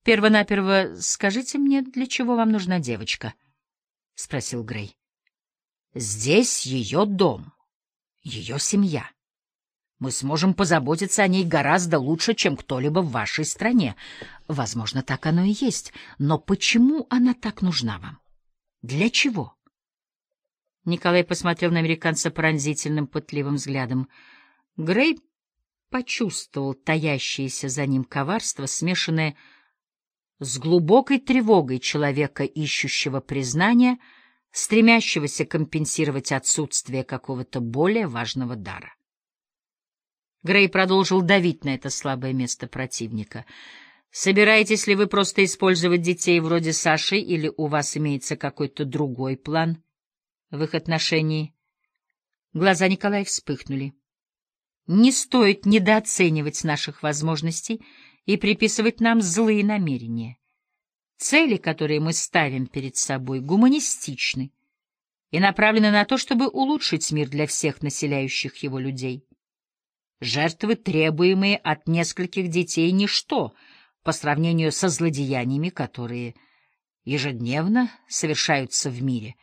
— Первонаперво скажите мне, для чего вам нужна девочка? — спросил Грей. — Здесь ее дом, ее семья. Мы сможем позаботиться о ней гораздо лучше, чем кто-либо в вашей стране. Возможно, так оно и есть. Но почему она так нужна вам? Для чего? Николай посмотрел на американца пронзительным, пытливым взглядом. Грей почувствовал таящееся за ним коварство, смешанное глубокой тревогой человека, ищущего признания, стремящегося компенсировать отсутствие какого-то более важного дара. Грей продолжил давить на это слабое место противника. «Собираетесь ли вы просто использовать детей вроде Саши, или у вас имеется какой-то другой план в их отношении?» Глаза Николая вспыхнули. «Не стоит недооценивать наших возможностей и приписывать нам злые намерения. Цели, которые мы ставим перед собой, гуманистичны и направлены на то, чтобы улучшить мир для всех населяющих его людей». Жертвы, требуемые от нескольких детей, — ничто по сравнению со злодеяниями, которые ежедневно совершаются в мире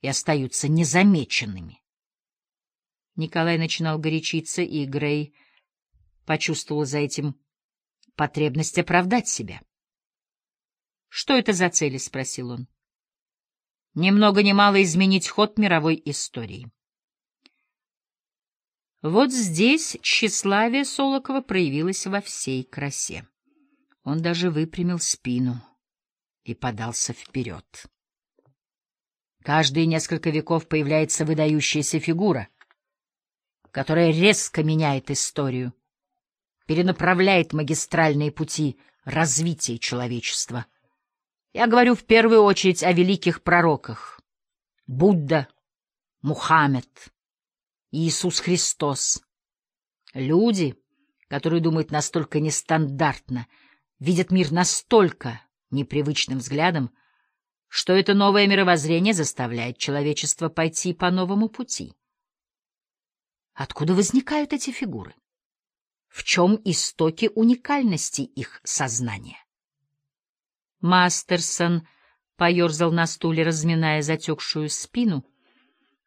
и остаются незамеченными. Николай начинал горячиться, и Грей почувствовал за этим потребность оправдать себя. — Что это за цели? — спросил он. — Ни много ни мало изменить ход мировой истории. Вот здесь тщеславие Солокова проявилось во всей красе. Он даже выпрямил спину и подался вперед. Каждые несколько веков появляется выдающаяся фигура, которая резко меняет историю, перенаправляет магистральные пути развития человечества. Я говорю в первую очередь о великих пророках — Будда, Мухаммед, Иисус Христос. Люди, которые думают настолько нестандартно, видят мир настолько непривычным взглядом, что это новое мировоззрение заставляет человечество пойти по новому пути. Откуда возникают эти фигуры? В чем истоки уникальности их сознания? Мастерсон поерзал на стуле, разминая затекшую спину,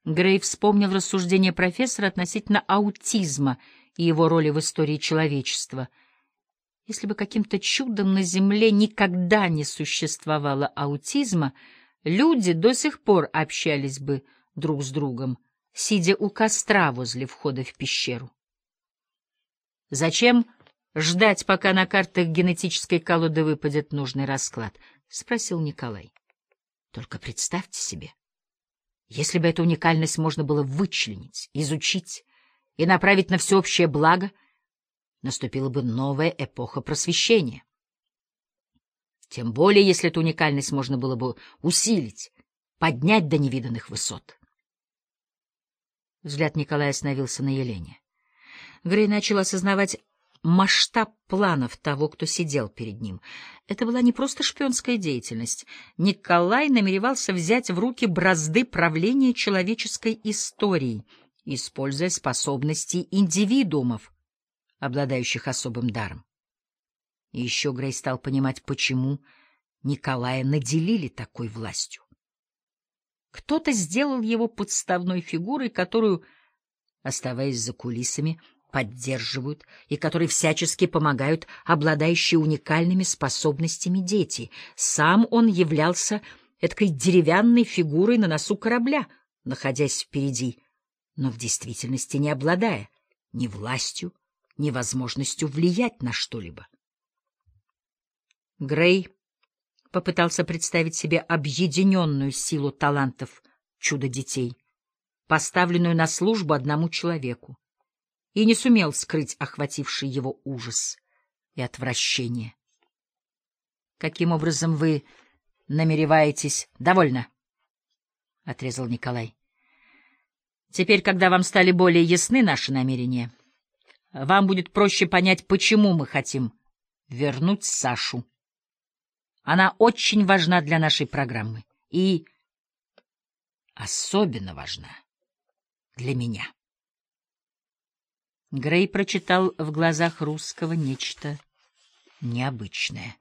Грей вспомнил рассуждение профессора относительно аутизма и его роли в истории человечества. Если бы каким-то чудом на Земле никогда не существовало аутизма, люди до сих пор общались бы друг с другом, сидя у костра возле входа в пещеру. «Зачем ждать, пока на картах генетической колоды выпадет нужный расклад?» — спросил Николай. «Только представьте себе». Если бы эту уникальность можно было вычленить, изучить и направить на всеобщее благо, наступила бы новая эпоха просвещения. Тем более, если эту уникальность можно было бы усилить, поднять до невиданных высот. Взгляд Николая остановился на Елене. Грей начал осознавать масштаб планов того, кто сидел перед ним. Это была не просто шпионская деятельность. Николай намеревался взять в руки бразды правления человеческой истории, используя способности индивидуумов, обладающих особым даром. И еще Грей стал понимать, почему Николая наделили такой властью. Кто-то сделал его подставной фигурой, которую, оставаясь за кулисами, поддерживают и которые всячески помогают обладающие уникальными способностями дети. Сам он являлся этой деревянной фигурой на носу корабля, находясь впереди, но в действительности не обладая ни властью, ни возможностью влиять на что-либо. Грей попытался представить себе объединенную силу талантов чудо-детей, поставленную на службу одному человеку и не сумел скрыть охвативший его ужас и отвращение. — Каким образом вы намереваетесь... — Довольно, — отрезал Николай. — Теперь, когда вам стали более ясны наши намерения, вам будет проще понять, почему мы хотим вернуть Сашу. Она очень важна для нашей программы и особенно важна для меня. Грей прочитал в глазах русского нечто необычное.